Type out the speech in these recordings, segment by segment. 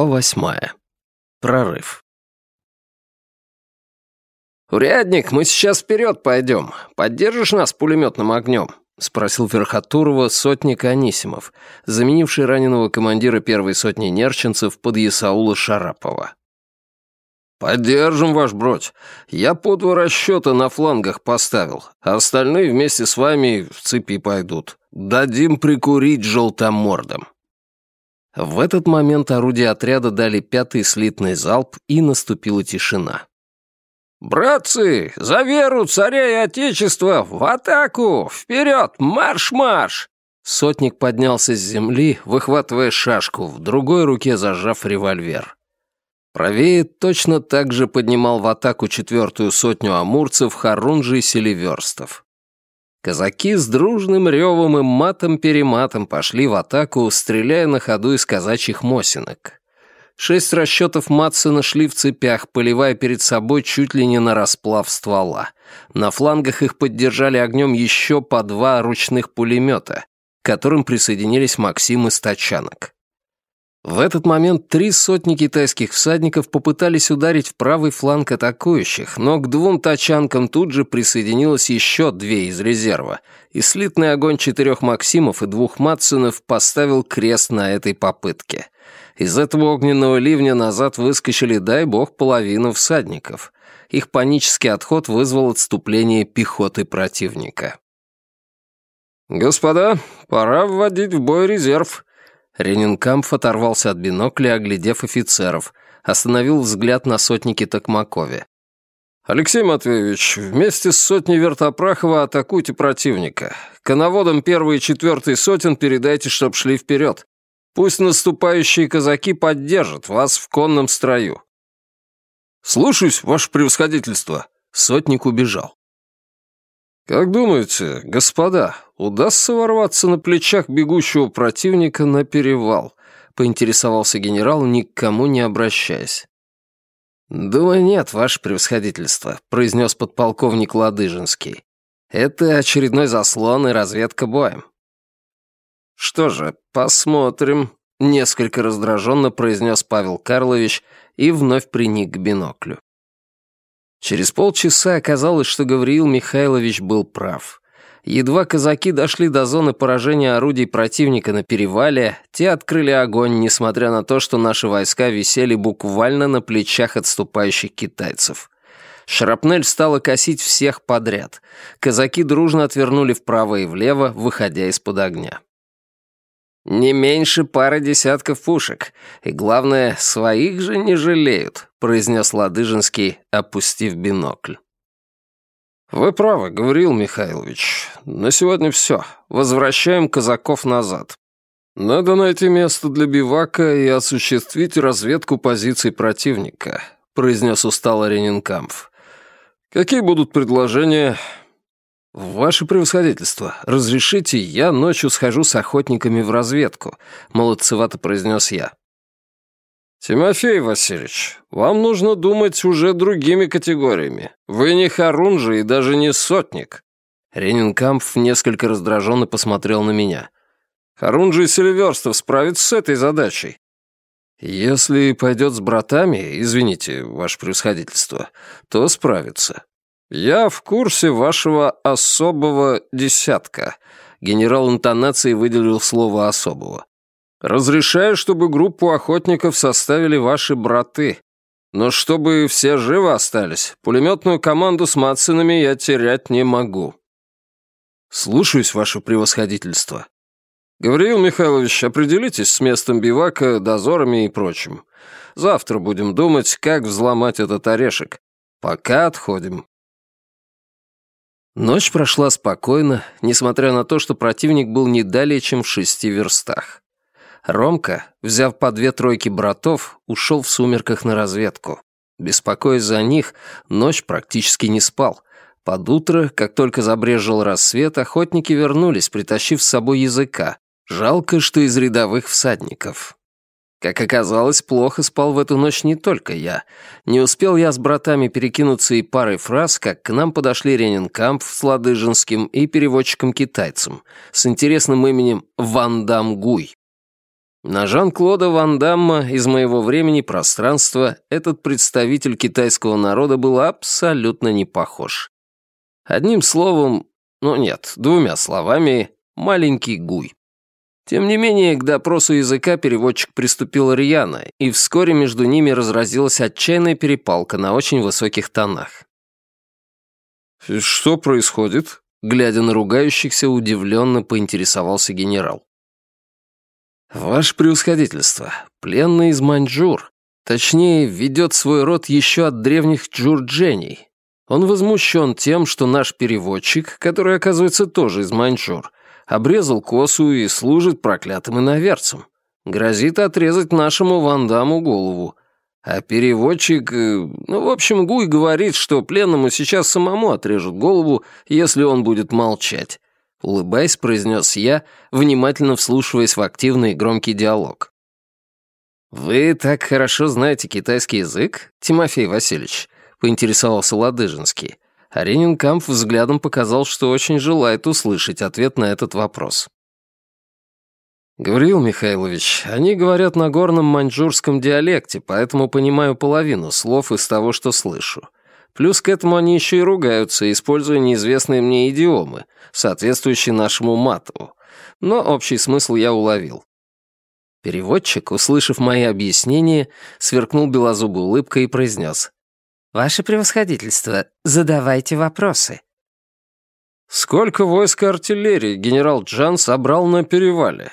Глава восьмая. Прорыв. «Урядник, мы сейчас вперед пойдем. Поддержишь нас пулеметным огнем?» — спросил Верхотурова сотник Анисимов, заменивший раненого командира первой сотни нерчинцев под Ясаула Шарапова. «Поддержим, ваш бродь. Я по два расчета на флангах поставил, а остальные вместе с вами в цепи пойдут. Дадим прикурить желтомордом». В этот момент орудия отряда дали пятый слитный залп, и наступила тишина. «Братцы, за веру царя и отечества! В атаку! Вперед! Марш-марш!» Сотник поднялся с земли, выхватывая шашку, в другой руке зажав револьвер. Правее точно так же поднимал в атаку четвертую сотню амурцев Харунжи и Селиверстов. Казаки с дружным ревом и матом-перематом пошли в атаку, стреляя на ходу из казачьих мосинок. Шесть расчетов Матсона шли в цепях, поливая перед собой чуть ли не на расплав ствола. На флангах их поддержали огнем еще по два ручных пулемета, к которым присоединились Максим и Стачанок. В этот момент три сотни китайских всадников попытались ударить в правый фланг атакующих, но к двум тачанкам тут же присоединилось еще две из резерва, и слитный огонь четырех Максимов и двух Матсонов поставил крест на этой попытке. Из этого огненного ливня назад выскочили, дай бог, половину всадников. Их панический отход вызвал отступление пехоты противника. «Господа, пора вводить в бой резерв», Ренинкампф оторвался от бинокля, оглядев офицеров, остановил взгляд на сотнике Токмакове. «Алексей Матвеевич, вместе с сотней Вертопрахова атакуйте противника. Коноводам первой и четвертой сотен передайте, чтоб шли вперед. Пусть наступающие казаки поддержат вас в конном строю». «Слушаюсь, ваше превосходительство». Сотник убежал. «Как думаете, господа, удастся ворваться на плечах бегущего противника на перевал?» — поинтересовался генерал, никому не обращаясь. «Думаю, нет, ваше превосходительство», — произнес подполковник Ладыжинский. «Это очередной заслон и разведка боем». «Что же, посмотрим», — несколько раздраженно произнес Павел Карлович и вновь приник к биноклю. Через полчаса оказалось, что Гавриил Михайлович был прав. Едва казаки дошли до зоны поражения орудий противника на перевале, те открыли огонь, несмотря на то, что наши войска висели буквально на плечах отступающих китайцев. Шрапнель стала косить всех подряд. Казаки дружно отвернули вправо и влево, выходя из-под огня. «Не меньше пары десятков пушек. И главное, своих же не жалеют», — произнес Ладыжинский, опустив бинокль. «Вы правы, Гавриил Михайлович. На сегодня все. Возвращаем казаков назад. Надо найти место для бивака и осуществить разведку позиций противника», — произнес устало Ренинкампф. «Какие будут предложения?» «Ваше превосходительство, разрешите, я ночью схожу с охотниками в разведку», — молодцевато произнес я. «Тимофей Васильевич, вам нужно думать уже другими категориями. Вы не Харунжи и даже не сотник». Ренинкампф несколько раздраженно посмотрел на меня. «Харунжи и Селиверстов справятся с этой задачей». «Если пойдет с братами, извините, ваше превосходительство, то справится. «Я в курсе вашего особого десятка», — генерал интонацией выделил слово «особого». «Разрешаю, чтобы группу охотников составили ваши браты. Но чтобы все живы остались, пулеметную команду с Матсинами я терять не могу». «Слушаюсь, ваше превосходительство». «Гавриил Михайлович, определитесь с местом бивака, дозорами и прочим. Завтра будем думать, как взломать этот орешек. Пока отходим». Ночь прошла спокойно, несмотря на то, что противник был не далее, чем в шести верстах. Ромка, взяв по две тройки братов, ушел в сумерках на разведку. Беспокоясь за них, ночь практически не спал. Под утро, как только забрежил рассвет, охотники вернулись, притащив с собой языка. Жалко, что из рядовых всадников. Как оказалось, плохо спал в эту ночь не только я. Не успел я с братами перекинуться и парой фраз, как к нам подошли Ренинкамп с Ладыжинским и переводчиком-китайцем с интересным именем Ван Дам Гуй. На Жан-Клода Ван Дамма из моего времени пространства этот представитель китайского народа был абсолютно не похож. Одним словом, ну нет, двумя словами, маленький гуй. Тем не менее, к допросу языка переводчик приступил рьяно, и вскоре между ними разразилась отчаянная перепалка на очень высоких тонах. «Что происходит?» Глядя на ругающихся, удивленно поинтересовался генерал. «Ваше превосходительство, пленный из Маньчжур, точнее, ведет свой род еще от древних джурджений. Он возмущен тем, что наш переводчик, который, оказывается, тоже из Маньчжур, обрезал косу и служит проклятым иноверцем. Грозит отрезать нашему Вандаму голову. А переводчик... Э, ну, в общем, Гуй говорит, что пленному сейчас самому отрежут голову, если он будет молчать. Улыбаясь, произнес я, внимательно вслушиваясь в активный и громкий диалог. «Вы так хорошо знаете китайский язык, Тимофей Васильевич?» — поинтересовался Ладыжинский. А Ренинкамп взглядом показал, что очень желает услышать ответ на этот вопрос. «Гавриил Михайлович, они говорят на горном маньчжурском диалекте, поэтому понимаю половину слов из того, что слышу. Плюс к этому они еще и ругаются, используя неизвестные мне идиомы, соответствующие нашему мату. Но общий смысл я уловил. Переводчик, услышав мои объяснения, сверкнул белозубой улыбкой и произнес. «Ваше превосходительство, задавайте вопросы». «Сколько войск артиллерии генерал Джан собрал на перевале?»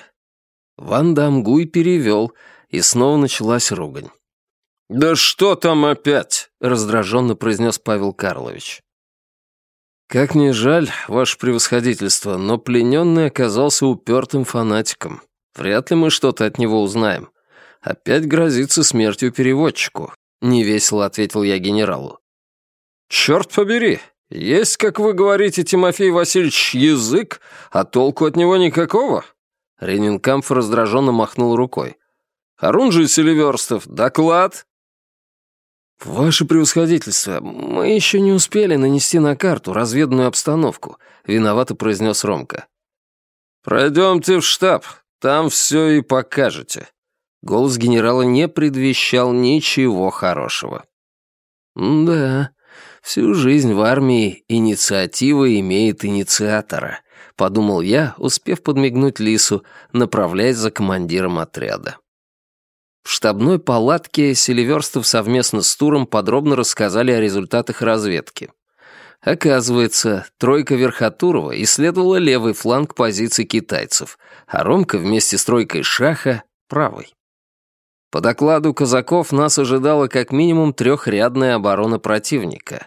Ван Дамгуй перевел, и снова началась ругань. «Да что там опять?» — раздраженно произнес Павел Карлович. «Как ни жаль, ваше превосходительство, но плененный оказался упертым фанатиком. Вряд ли мы что-то от него узнаем. Опять грозится смертью переводчику», — невесело ответил я генералу. «Черт побери, есть, как вы говорите, Тимофей Васильевич, язык, а толку от него никакого?» Ренинкамф раздраженно махнул рукой. «Харунжи Селиверстов, доклад!» «Ваше превосходительство, мы еще не успели нанести на карту разведанную обстановку», — виновато произнес Ромка. «Пройдемте в штаб, там все и покажете». Голос генерала не предвещал ничего хорошего. «Да, всю жизнь в армии инициатива имеет инициатора», — подумал я, успев подмигнуть Лису, направляясь за командиром отряда. В штабной палатке Селиверстов совместно с Туром подробно рассказали о результатах разведки. Оказывается, тройка Верхотурова исследовала левый фланг позиций китайцев, а Ромка вместе с тройкой Шаха — правый. По докладу казаков нас ожидала как минимум трехрядная оборона противника.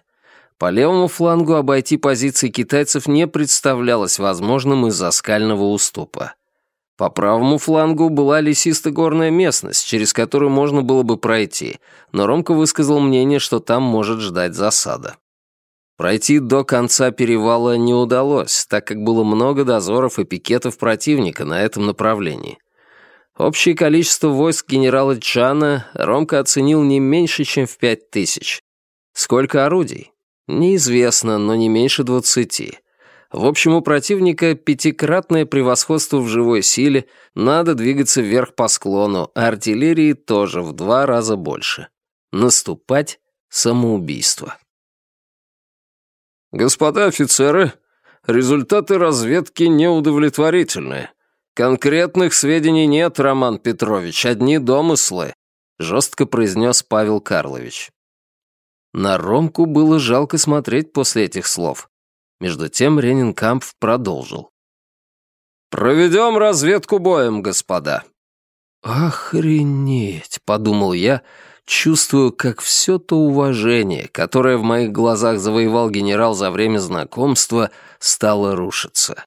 По левому флангу обойти позиции китайцев не представлялось возможным из-за скального уступа. По правому флангу была лесисто-горная местность, через которую можно было бы пройти, но Ромка высказал мнение, что там может ждать засада. Пройти до конца перевала не удалось, так как было много дозоров и пикетов противника на этом направлении. Общее количество войск генерала Чана Ромка оценил не меньше, чем в пять тысяч. Сколько орудий? Неизвестно, но не меньше двадцати. В общем, у противника пятикратное превосходство в живой силе, надо двигаться вверх по склону, а артиллерии тоже в два раза больше. Наступать — самоубийство. «Господа офицеры, результаты разведки неудовлетворительные. Конкретных сведений нет, Роман Петрович, одни домыслы», — жестко произнес Павел Карлович. На Ромку было жалко смотреть после этих слов. Между тем Ренинкампф продолжил. «Проведем разведку боем, господа». «Охренеть», — подумал я, чувствую, как все то уважение, которое в моих глазах завоевал генерал за время знакомства, стало рушиться.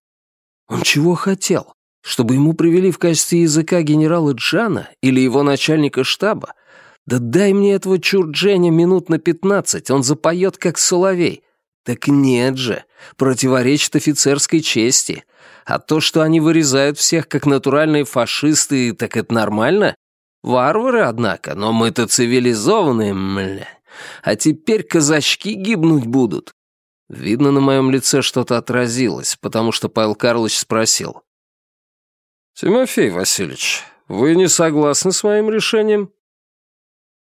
Он чего хотел? Чтобы ему привели в качестве языка генерала Джана или его начальника штаба? Да дай мне этого чурдженя минут на пятнадцать, он запоет, как соловей. Так нет же, противоречит офицерской чести. А то, что они вырезают всех как натуральные фашисты, так это нормально? Варвары, однако, но мы-то цивилизованные, мля. А теперь казачки гибнуть будут. Видно, на моем лице что-то отразилось, потому что Павел Карлович спросил. «Тимофей Васильевич, вы не согласны с моим решением?»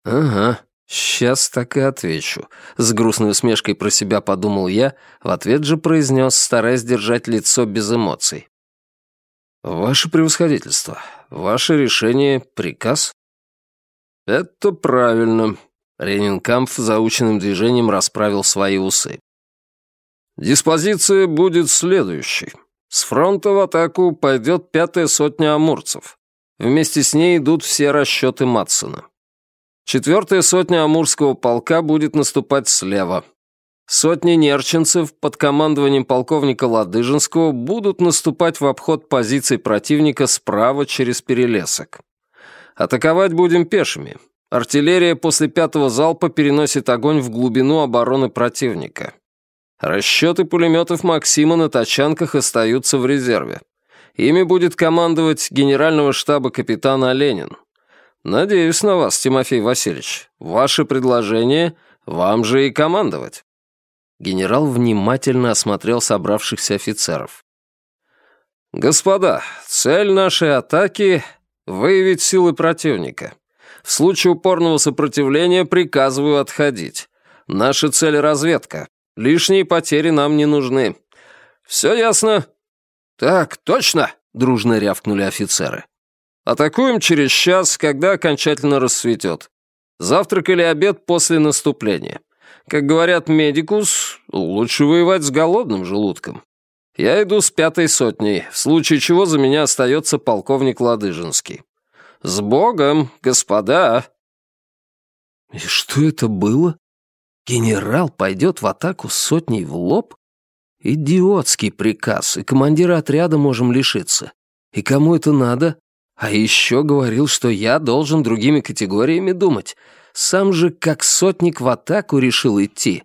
«Ага, сейчас так и отвечу», — с грустной усмешкой про себя подумал я, в ответ же произнес, стараясь держать лицо без эмоций. «Ваше превосходительство, ваше решение — приказ?» «Это правильно», — Ренинкампф заученным движением расправил свои усы. «Диспозиция будет следующей. С фронта в атаку пойдет пятая сотня амурцев. Вместе с ней идут все расчеты Матсона. Четвертая сотня Амурского полка будет наступать слева. Сотни нерчинцев под командованием полковника Ладыжинского будут наступать в обход позиций противника справа через перелесок. Атаковать будем пешими. Артиллерия после пятого залпа переносит огонь в глубину обороны противника. Расчеты пулеметов «Максима» на тачанках остаются в резерве. Ими будет командовать генерального штаба капитан Оленин. Надеюсь на вас, Тимофей Васильевич. Ваше предложение — вам же и командовать. Генерал внимательно осмотрел собравшихся офицеров. «Господа, цель нашей атаки — выявить силы противника. В случае упорного сопротивления приказываю отходить. Наша цель — разведка. Лишние потери нам не нужны. Все ясно?» «Так, точно!» — дружно рявкнули офицеры. «Атакуем через час, когда окончательно рассветет. Завтрак или обед после наступления. Как говорят медикус, лучше воевать с голодным желудком. Я иду с пятой сотней, в случае чего за меня остается полковник Ладыжинский. С Богом, господа!» «И что это было? Генерал пойдет в атаку сотней в лоб? Идиотский приказ, и командира отряда можем лишиться. И кому это надо? А еще говорил, что я должен другими категориями думать. Сам же как сотник в атаку решил идти.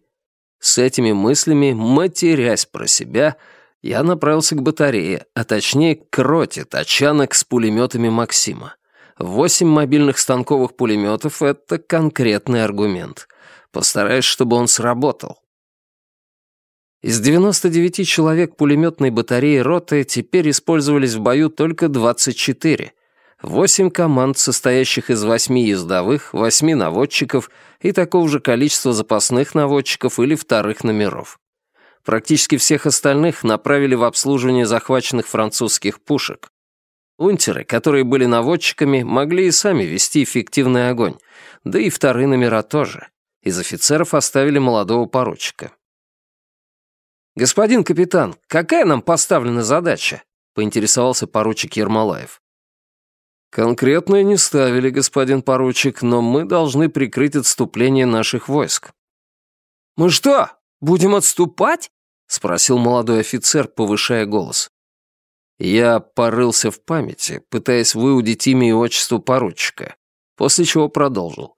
С этими мыслями, матерясь про себя, я направился к батарее, а точнее к роте тачанок с пулеметами Максима. Восемь мобильных станковых пулеметов — это конкретный аргумент. Постараюсь, чтобы он сработал. Из 99 человек пулеметной батареи роты теперь использовались в бою только 24, Восемь команд, состоящих из восьми ездовых, восьми наводчиков и такого же количества запасных наводчиков или вторых номеров. Практически всех остальных направили в обслуживание захваченных французских пушек. Унтеры, которые были наводчиками, могли и сами вести эффективный огонь, да и вторые номера тоже. Из офицеров оставили молодого поручика. «Господин капитан, какая нам поставлена задача?» — поинтересовался поручик Ермолаев. «Конкретно не ставили, господин поручик, но мы должны прикрыть отступление наших войск». «Мы что, будем отступать?» — спросил молодой офицер, повышая голос. Я порылся в памяти, пытаясь выудить имя и отчество поручика, после чего продолжил.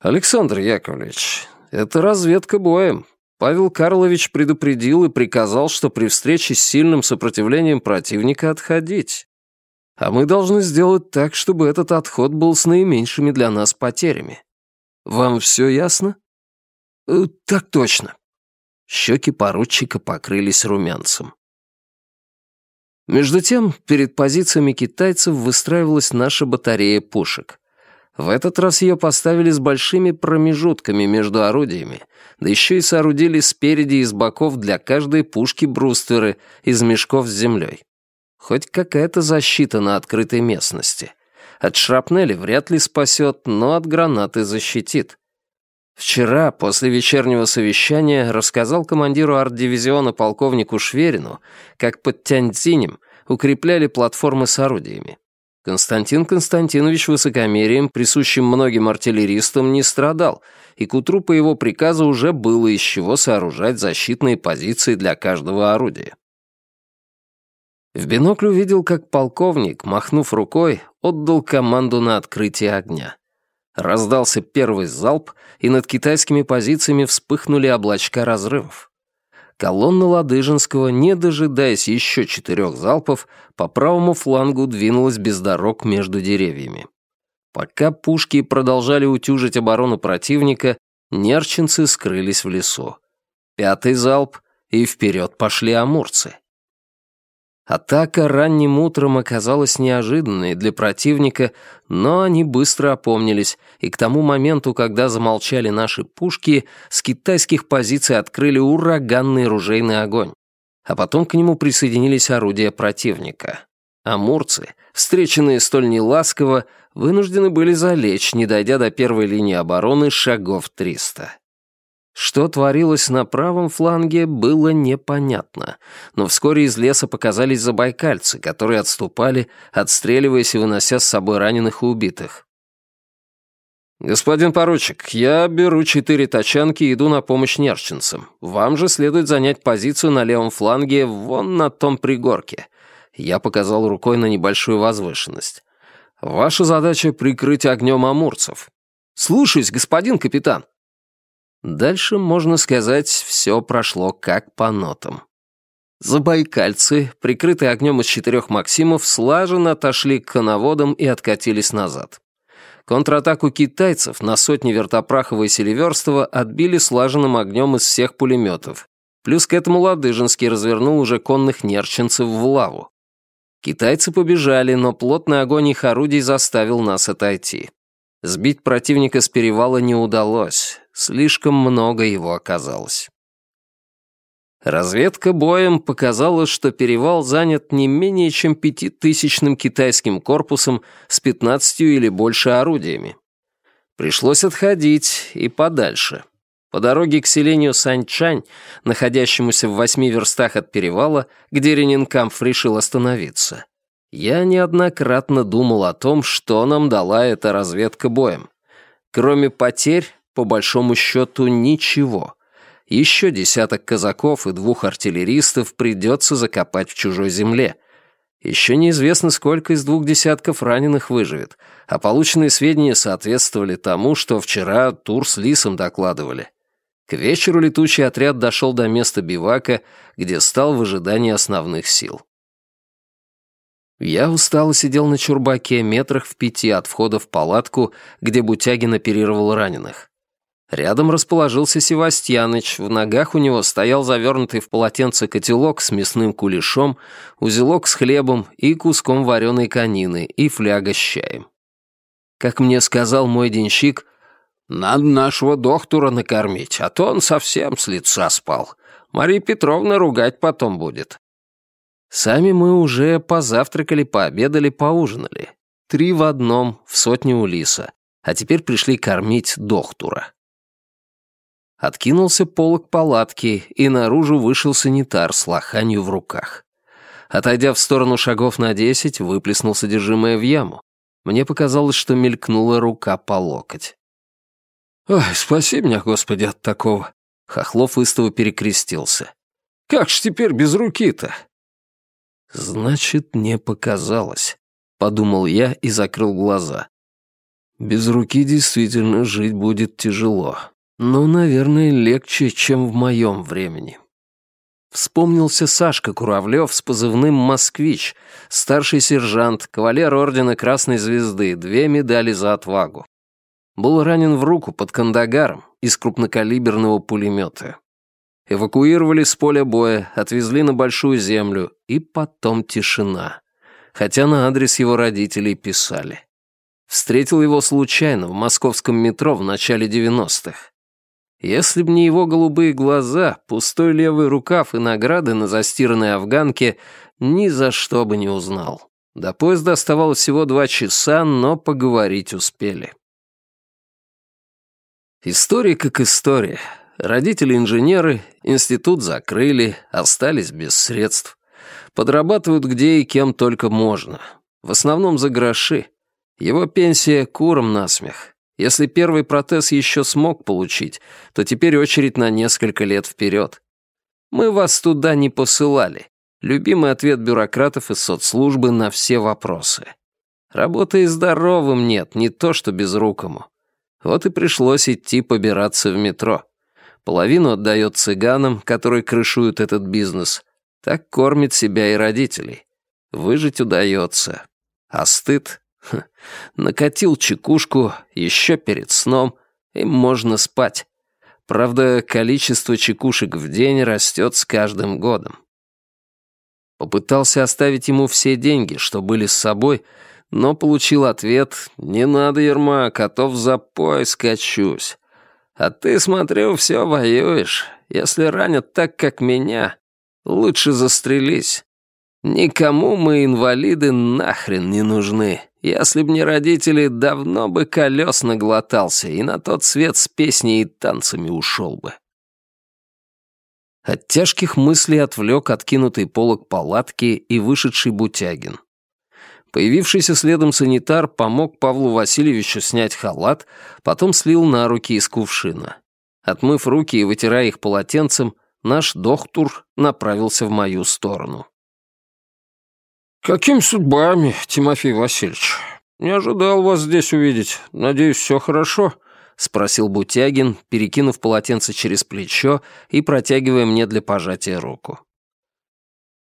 «Александр Яковлевич, это разведка боем. Павел Карлович предупредил и приказал, что при встрече с сильным сопротивлением противника отходить. А мы должны сделать так, чтобы этот отход был с наименьшими для нас потерями. Вам все ясно? Э, так точно. Щеки поручика покрылись румянцем. Между тем, перед позициями китайцев выстраивалась наша батарея пушек. В этот раз ее поставили с большими промежутками между орудиями, да еще и соорудили спереди и с боков для каждой пушки брустверы из мешков с землей. Хоть какая-то защита на открытой местности. От шрапнели вряд ли спасет, но от гранаты защитит. Вчера, после вечернего совещания, рассказал командиру арт-дивизиона полковнику Шверину, как под Тяньцзинем укрепляли платформы с орудиями. Константин Константинович высокомерием, присущим многим артиллеристам, не страдал, и к утру по его приказу уже было из чего сооружать защитные позиции для каждого орудия. В бинокль увидел, как полковник, махнув рукой, отдал команду на открытие огня. Раздался первый залп, и над китайскими позициями вспыхнули облачка разрывов. Колонна Ладыжинского, не дожидаясь еще четырех залпов, по правому флангу двинулась без дорог между деревьями. Пока пушки продолжали утюжить оборону противника, нерчинцы скрылись в лесу. Пятый залп, и вперед пошли амурцы. Атака ранним утром оказалась неожиданной для противника, но они быстро опомнились, и к тому моменту, когда замолчали наши пушки, с китайских позиций открыли ураганный ружейный огонь. А потом к нему присоединились орудия противника. Амурцы, встреченные столь неласково, вынуждены были залечь, не дойдя до первой линии обороны шагов 300. Что творилось на правом фланге, было непонятно, но вскоре из леса показались забайкальцы, которые отступали, отстреливаясь и вынося с собой раненых и убитых. «Господин поручик, я беру четыре тачанки и иду на помощь нерчинцам. Вам же следует занять позицию на левом фланге вон на том пригорке». Я показал рукой на небольшую возвышенность. «Ваша задача — прикрыть огнем амурцев». «Слушаюсь, господин капитан», Дальше, можно сказать, все прошло как по нотам. Забайкальцы, прикрытые огнем из четырех Максимов, слаженно отошли к коноводам и откатились назад. Контратаку китайцев на сотни Вертопрахова и Селиверстова отбили слаженным огнем из всех пулеметов. Плюс к этому Ладыжинский развернул уже конных нерчинцев в лаву. Китайцы побежали, но плотный огонь их орудий заставил нас отойти. Сбить противника с перевала не удалось. Слишком много его оказалось. Разведка боем показала, что перевал занят не менее чем пятитысячным китайским корпусом с пятнадцатью или больше орудиями. Пришлось отходить и подальше. По дороге к селению Санчань, находящемуся в восьми верстах от перевала, где Ренинкамф решил остановиться, я неоднократно думал о том, что нам дала эта разведка боем. Кроме потерь, по большому счету, ничего. Еще десяток казаков и двух артиллеристов придется закопать в чужой земле. Еще неизвестно, сколько из двух десятков раненых выживет, а полученные сведения соответствовали тому, что вчера Тур с Лисом докладывали. К вечеру летучий отряд дошел до места бивака, где стал в ожидании основных сил. Я устало сидел на чурбаке метрах в пяти от входа в палатку, где Бутягин оперировал раненых. Рядом расположился Севастьяныч, в ногах у него стоял завернутый в полотенце котелок с мясным кулешом, узелок с хлебом и куском вареной конины и фляга с чаем. Как мне сказал мой денщик, «Надо нашего доктора накормить, а то он совсем с лица спал. Мария Петровна ругать потом будет». Сами мы уже позавтракали, пообедали, поужинали. Три в одном, в сотне у лиса. А теперь пришли кормить доктора. Откинулся полог палатки, и наружу вышел санитар с лоханью в руках. Отойдя в сторону шагов на десять, выплеснул содержимое в яму. Мне показалось, что мелькнула рука по локоть. «Ой, спаси меня, Господи, от такого!» Хохлов истово перекрестился. «Как ж теперь без руки-то?» «Значит, не показалось», — подумал я и закрыл глаза. «Без руки действительно жить будет тяжело. Но, наверное, легче, чем в моем времени. Вспомнился Сашка Куравлев с позывным «Москвич», старший сержант, кавалер Ордена Красной Звезды, две медали за отвагу. Был ранен в руку под Кандагаром из крупнокалиберного пулемета. Эвакуировали с поля боя, отвезли на Большую Землю, и потом тишина. Хотя на адрес его родителей писали. Встретил его случайно в московском метро в начале 90-х. Если б не его голубые глаза, пустой левый рукав и награды на застиранной афганке, ни за что бы не узнал. До поезда оставалось всего два часа, но поговорить успели. История как история. Родители инженеры, институт закрыли, остались без средств. Подрабатывают где и кем только можно. В основном за гроши. Его пенсия куром насмех. Если первый протез еще смог получить, то теперь очередь на несколько лет вперед. Мы вас туда не посылали. Любимый ответ бюрократов из соцслужбы на все вопросы. Работы и здоровым нет, не то что безрукому. Вот и пришлось идти побираться в метро. Половину отдает цыганам, которые крышуют этот бизнес. Так кормит себя и родителей. Выжить удается. А стыд Накатил чекушку еще перед сном, и можно спать. Правда, количество чекушек в день растет с каждым годом. Попытался оставить ему все деньги, что были с собой, но получил ответ «Не надо, Ермак, а то в запой скачусь». А ты, смотрю, все воюешь. Если ранят так, как меня, лучше застрелись. Никому мы, инвалиды, нахрен не нужны. Если б не родители, давно бы колес наглотался и на тот свет с песней и танцами ушел бы. От тяжких мыслей отвлек откинутый полог палатки и вышедший Бутягин. Появившийся следом санитар помог Павлу Васильевичу снять халат, потом слил на руки из кувшина. Отмыв руки и вытирая их полотенцем, наш доктор направился в мою сторону. «Какими судьбами, Тимофей Васильевич? Не ожидал вас здесь увидеть. Надеюсь, все хорошо?» — спросил Бутягин, перекинув полотенце через плечо и протягивая мне для пожатия руку.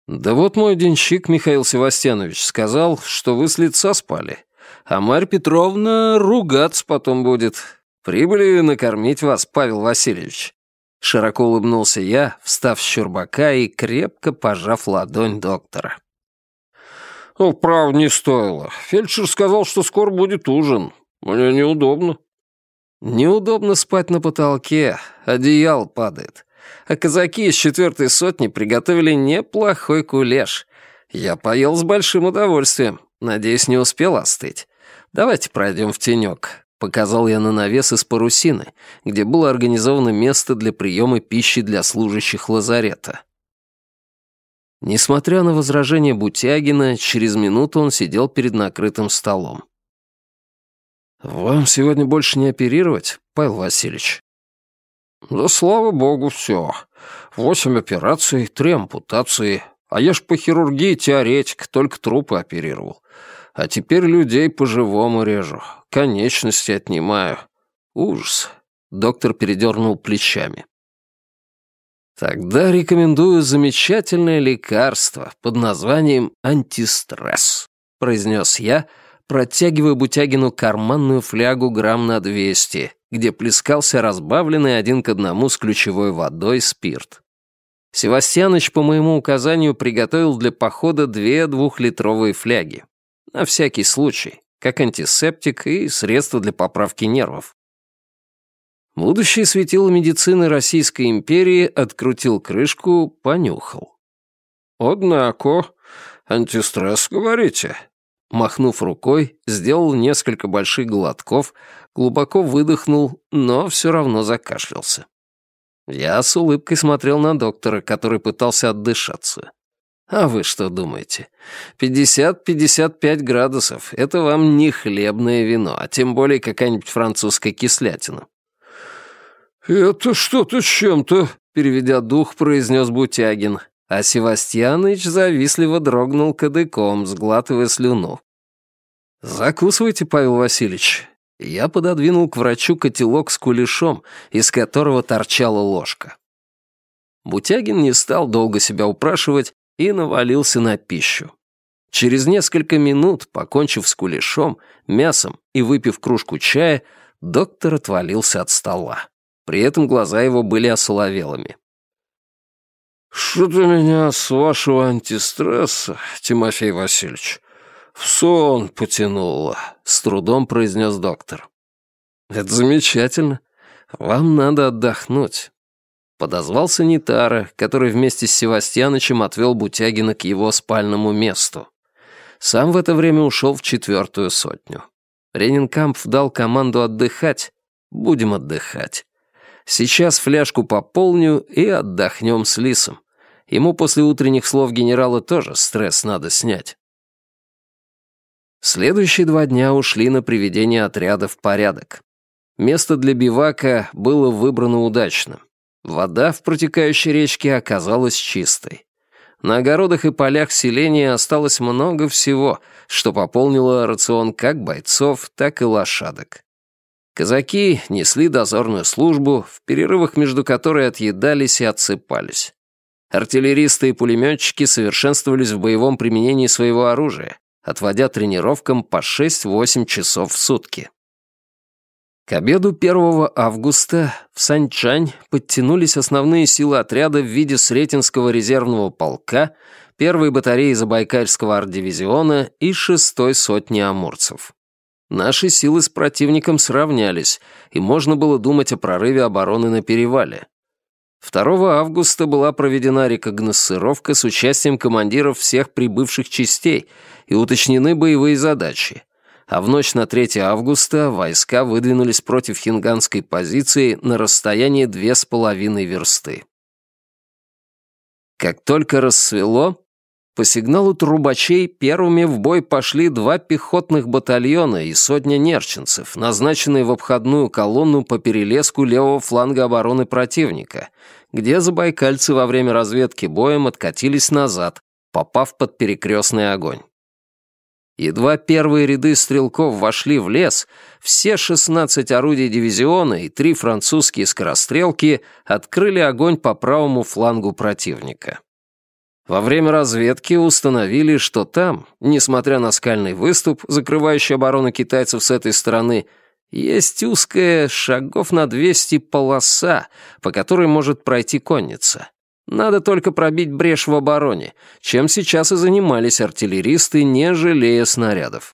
«Да вот мой денщик Михаил Севастьянович сказал, что вы с лица спали, а Марья Петровна ругаться потом будет. Прибыли накормить вас, Павел Васильевич». Широко улыбнулся я, встав с чурбака и крепко пожав ладонь доктора. «О, прав, не стоило. Фельдшер сказал, что скоро будет ужин. Мне неудобно». «Неудобно спать на потолке, одеял падает а казаки из четвертой сотни приготовили неплохой кулеш. Я поел с большим удовольствием. Надеюсь, не успел остыть. Давайте пройдем в тенек. Показал я на навес из парусины, где было организовано место для приема пищи для служащих лазарета. Несмотря на возражение Бутягина, через минуту он сидел перед накрытым столом. «Вам сегодня больше не оперировать, Павел Васильевич?» Да слава богу, все. Восемь операций, три ампутации. А я ж по хирургии теоретик, только трупы оперировал. А теперь людей по-живому режу. Конечности отнимаю. Ужас. Доктор передернул плечами. Тогда рекомендую замечательное лекарство под названием антистресс, произнес я, протягивая Бутягину карманную флягу грамм на двести, где плескался разбавленный один к одному с ключевой водой спирт. Севастьяныч по моему указанию приготовил для похода две двухлитровые фляги. На всякий случай, как антисептик и средство для поправки нервов. Будущий светило медицины Российской империи открутил крышку, понюхал. «Однако, антистресс, говорите?» Махнув рукой, сделал несколько больших глотков, глубоко выдохнул, но все равно закашлялся. Я с улыбкой смотрел на доктора, который пытался отдышаться. А вы что думаете? 50-55 градусов — это вам не хлебное вино, а тем более какая-нибудь французская кислятина. «Это что-то с чем-то», — переведя дух, произнес Бутягин, а Севастьяныч завистливо дрогнул кадыком, сглатывая слюну. «Закусывайте, Павел Васильевич». Я пододвинул к врачу котелок с кулешом, из которого торчала ложка. Бутягин не стал долго себя упрашивать и навалился на пищу. Через несколько минут, покончив с кулешом, мясом и выпив кружку чая, доктор отвалился от стола. При этом глаза его были осоловелыми. «Что-то меня с вашего антистресса, Тимофей Васильевич, в сон потянуло», — с трудом произнес доктор. «Это замечательно. Вам надо отдохнуть». Подозвал санитара, который вместе с Севастьянычем отвел Бутягина к его спальному месту. Сам в это время ушел в четвертую сотню. Ренинкампф дал команду отдыхать. Будем отдыхать. Сейчас фляжку пополню и отдохнем с Лисом. Ему после утренних слов генерала тоже стресс надо снять. Следующие два дня ушли на приведение отряда в порядок. Место для бивака было выбрано удачно. Вода в протекающей речке оказалась чистой. На огородах и полях селения осталось много всего, что пополнило рацион как бойцов, так и лошадок. Казаки несли дозорную службу, в перерывах между которой отъедались и отсыпались. Артиллеристы и пулеметчики совершенствовались в боевом применении своего оружия, отводя тренировкам по 6-8 часов в сутки. К обеду 1 августа в Санчань подтянулись основные силы отряда в виде Сретенского резервного полка, первой батареи Забайкальского арт-дивизиона и шестой сотни амурцев. Наши силы с противником сравнялись, и можно было думать о прорыве обороны на перевале. 2 августа была проведена рекогносцировка с участием командиров всех прибывших частей и уточнены боевые задачи. А в ночь на 3 августа войска выдвинулись против хинганской позиции на расстоянии две с половиной версты. Как только рассвело, по сигналу трубачей первыми в бой пошли два пехотных батальона и сотня нерчинцев, назначенные в обходную колонну по перелеску левого фланга обороны противника, где забайкальцы во время разведки боем откатились назад, попав под перекрестный огонь. Едва первые ряды стрелков вошли в лес, все 16 орудий дивизиона и три французские скорострелки открыли огонь по правому флангу противника. Во время разведки установили, что там, несмотря на скальный выступ, закрывающий оборону китайцев с этой стороны, есть узкая, шагов на 200 полоса, по которой может пройти конница. Надо только пробить брешь в обороне, чем сейчас и занимались артиллеристы, не жалея снарядов.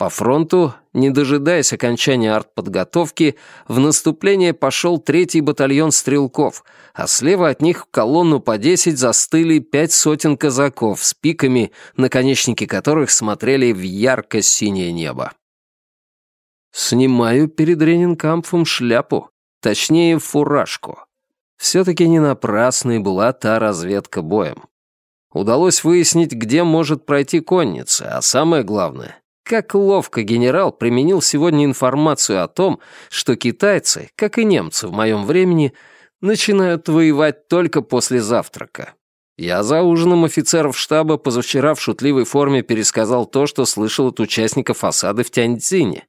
По фронту, не дожидаясь окончания артподготовки, в наступление пошел третий батальон стрелков, а слева от них в колонну по десять застыли пять сотен казаков с пиками, наконечники которых смотрели в ярко-синее небо. Снимаю перед Ренинкампфом шляпу, точнее фуражку. Все-таки не напрасной была та разведка боем. Удалось выяснить, где может пройти конница, а самое главное, как ловко генерал применил сегодня информацию о том, что китайцы, как и немцы в моем времени, начинают воевать только после завтрака. Я за ужином офицеров штаба позавчера в шутливой форме пересказал то, что слышал от участников осады в Тяньцзине.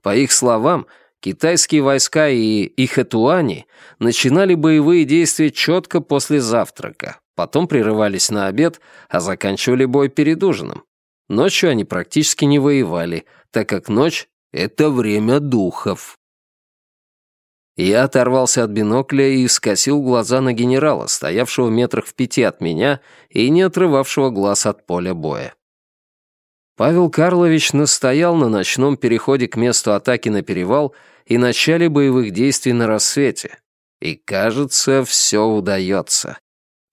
По их словам, китайские войска и Ихэтуани начинали боевые действия четко после завтрака, потом прерывались на обед, а заканчивали бой перед ужином. Ночью они практически не воевали, так как ночь — это время духов. Я оторвался от бинокля и скосил глаза на генерала, стоявшего метрах в пяти от меня и не отрывавшего глаз от поля боя. Павел Карлович настоял на ночном переходе к месту атаки на перевал и начале боевых действий на рассвете. И, кажется, все удается.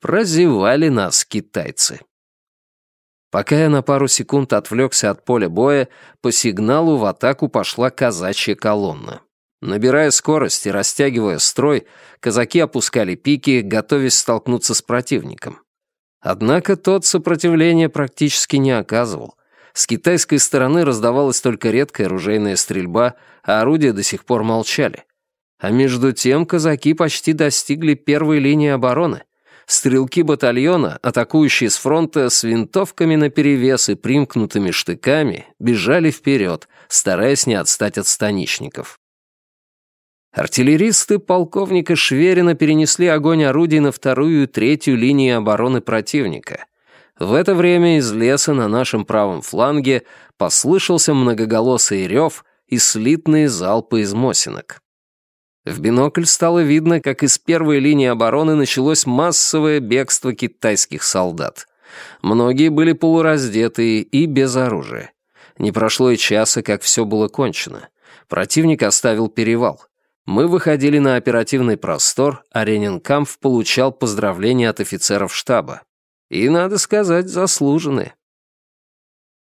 Прозевали нас китайцы. Пока я на пару секунд отвлекся от поля боя, по сигналу в атаку пошла казачья колонна. Набирая скорость и растягивая строй, казаки опускали пики, готовясь столкнуться с противником. Однако тот сопротивления практически не оказывал. С китайской стороны раздавалась только редкая оружейная стрельба, а орудия до сих пор молчали. А между тем казаки почти достигли первой линии обороны — Стрелки батальона, атакующие с фронта с винтовками наперевес и примкнутыми штыками, бежали вперед, стараясь не отстать от станичников. Артиллеристы полковника Шверина перенесли огонь орудий на вторую и третью линии обороны противника. В это время из леса на нашем правом фланге послышался многоголосый рев и слитные залпы из мосинок. В бинокль стало видно, как из первой линии обороны началось массовое бегство китайских солдат. Многие были полураздетые и без оружия. Не прошло и часа, как все было кончено. Противник оставил перевал. Мы выходили на оперативный простор, а Ренинкампф получал поздравления от офицеров штаба. И, надо сказать, заслуженные.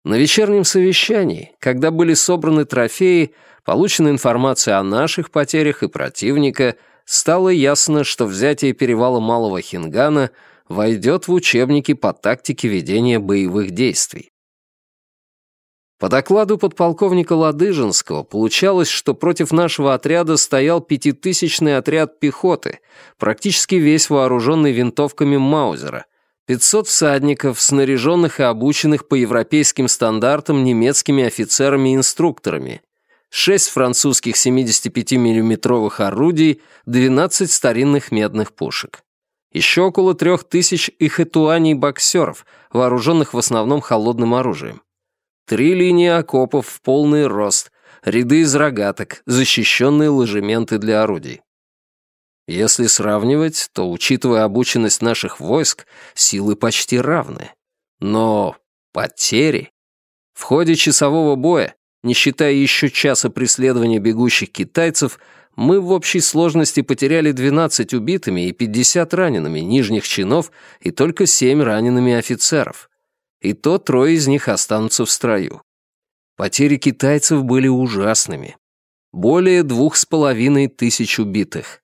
На вечернем совещании, когда были собраны трофеи, получена информация о наших потерях и противника, стало ясно, что взятие перевала Малого Хингана войдет в учебники по тактике ведения боевых действий. По докладу подполковника Ладыжинского получалось, что против нашего отряда стоял пятитысячный отряд пехоты, практически весь вооруженный винтовками Маузера, 500 всадников, снаряженных и обученных по европейским стандартам немецкими офицерами и инструкторами, 6 французских 75 миллиметровых орудий, 12 старинных медных пушек. Еще около трех тысяч ихэтуаней-боксеров, вооруженных в основном холодным оружием. Три линии окопов в полный рост, ряды из рогаток, защищенные ложементы для орудий. Если сравнивать, то, учитывая обученность наших войск, силы почти равны. Но потери... В ходе часового боя, не считая еще часа преследования бегущих китайцев, мы в общей сложности потеряли 12 убитыми и 50 ранеными нижних чинов и только 7 ранеными офицеров. И то трое из них останутся в строю. Потери китайцев были ужасными. Более двух с половиной тысяч убитых.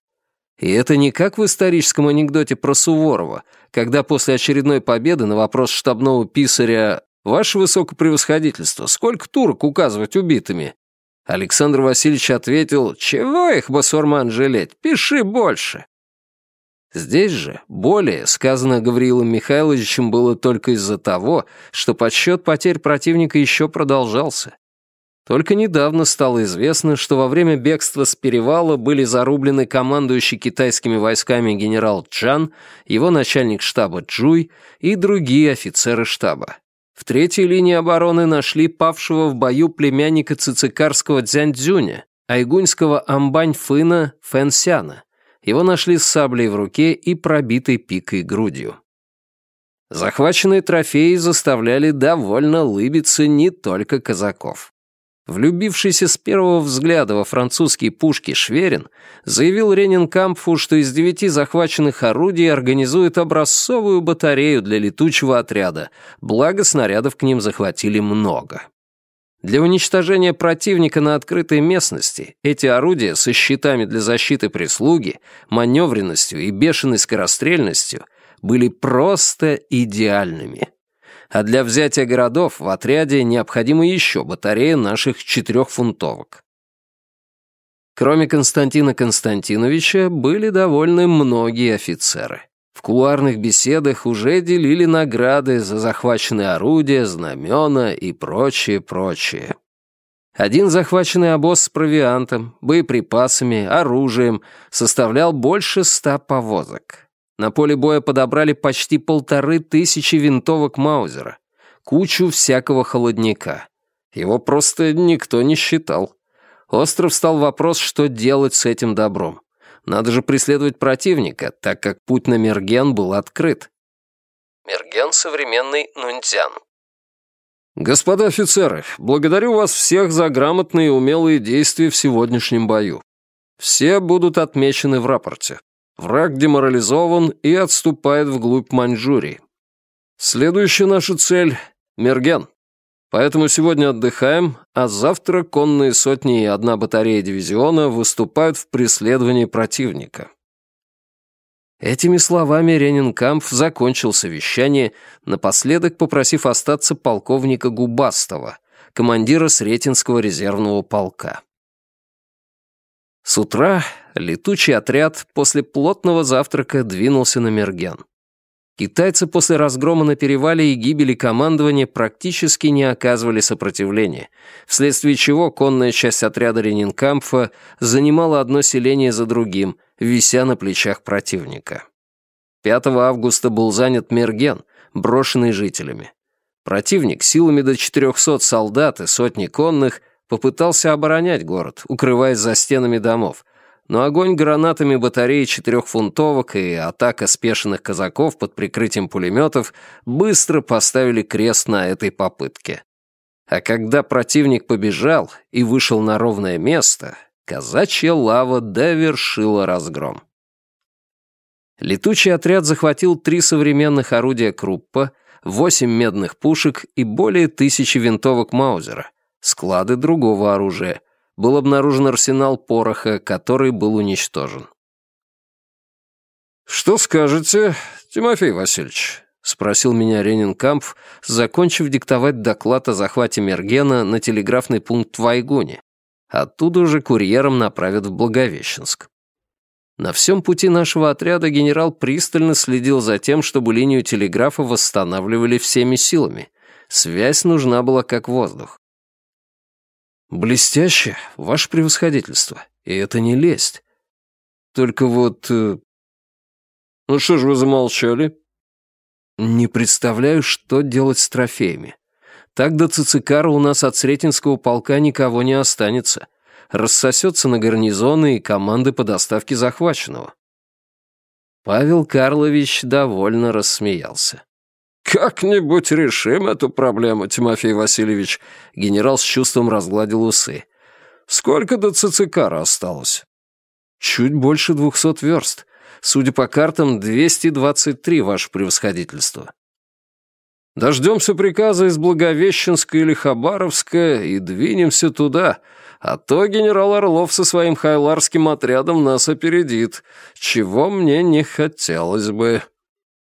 И это не как в историческом анекдоте про Суворова, когда после очередной победы на вопрос штабного писаря «Ваше высокопревосходительство, сколько турок указывать убитыми?» Александр Васильевич ответил «Чего их, басурман, жалеть? Пиши больше». Здесь же более сказано Гавриилом Михайловичем было только из-за того, что подсчет потерь противника еще продолжался. Только недавно стало известно, что во время бегства с перевала были зарублены командующий китайскими войсками генерал Чан, его начальник штаба Джуй и другие офицеры штаба. В третьей линии обороны нашли павшего в бою племянника цицикарского Дзяньцзюня, айгуньского Амбань-Фына Фэнсяна. Его нашли с саблей в руке и пробитой пикой грудью. Захваченные трофеи заставляли довольно лыбиться не только казаков. Влюбившийся с первого взгляда во французские пушки Шверин заявил Ренинкампфу, что из девяти захваченных орудий организует образцовую батарею для летучего отряда, благо снарядов к ним захватили много. Для уничтожения противника на открытой местности эти орудия со щитами для защиты прислуги, маневренностью и бешеной скорострельностью были просто идеальными а для взятия городов в отряде необходима еще батарея наших четырехфунтовок. Кроме Константина Константиновича, были довольны многие офицеры. В кулуарных беседах уже делили награды за захваченные орудия, знамена и прочее, прочее. Один захваченный обоз с провиантом, боеприпасами, оружием составлял больше ста повозок. На поле боя подобрали почти полторы тысячи винтовок Маузера, кучу всякого холодника. Его просто никто не считал. Остров стал вопрос, что делать с этим добром. Надо же преследовать противника, так как путь на Мерген был открыт. Мерген — современный Нунцзян. «Господа офицеры, благодарю вас всех за грамотные и умелые действия в сегодняшнем бою. Все будут отмечены в рапорте. Враг деморализован и отступает вглубь Маньчжурии. Следующая наша цель — Мерген. Поэтому сегодня отдыхаем, а завтра конные сотни и одна батарея дивизиона выступают в преследовании противника. Этими словами Ренинкампф закончил совещание, напоследок попросив остаться полковника Губастова, командира Сретенского резервного полка. С утра летучий отряд после плотного завтрака двинулся на Мерген. Китайцы после разгрома на перевале и гибели командования практически не оказывали сопротивления, вследствие чего конная часть отряда Ренинкампфа занимала одно селение за другим, вися на плечах противника. 5 августа был занят Мерген, брошенный жителями. Противник силами до 400 солдат и сотни конных попытался оборонять город, укрываясь за стенами домов, но огонь гранатами батареи четырехфунтовок и атака спешенных казаков под прикрытием пулеметов быстро поставили крест на этой попытке. А когда противник побежал и вышел на ровное место, казачья лава довершила разгром. Летучий отряд захватил три современных орудия Круппа, восемь медных пушек и более тысячи винтовок Маузера, склады другого оружия. Был обнаружен арсенал пороха, который был уничтожен. «Что скажете, Тимофей Васильевич?» — спросил меня Ренинкамп, закончив диктовать доклад о захвате Мергена на телеграфный пункт в Айгуне. Оттуда уже курьером направят в Благовещенск. На всем пути нашего отряда генерал пристально следил за тем, чтобы линию телеграфа восстанавливали всеми силами. Связь нужна была как воздух. «Блестяще, ваше превосходительство, и это не лесть. Только вот... Э... Ну что же вы замолчали?» «Не представляю, что делать с трофеями. Так до Цицикара у нас от Сретенского полка никого не останется. Рассосется на гарнизоны и команды по доставке захваченного. Павел Карлович довольно рассмеялся. «Как-нибудь решим эту проблему, Тимофей Васильевич», — генерал с чувством разгладил усы. «Сколько до Цицикара осталось?» «Чуть больше двухсот верст. Судя по картам, 223, ваше превосходительство». «Дождемся приказа из Благовещенска или Хабаровска и двинемся туда, а то генерал Орлов со своим хайларским отрядом нас опередит, чего мне не хотелось бы».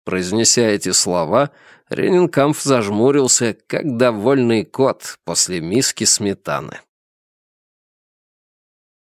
Произнеся эти слова, Ренинкамф зажмурился, как довольный кот после миски сметаны.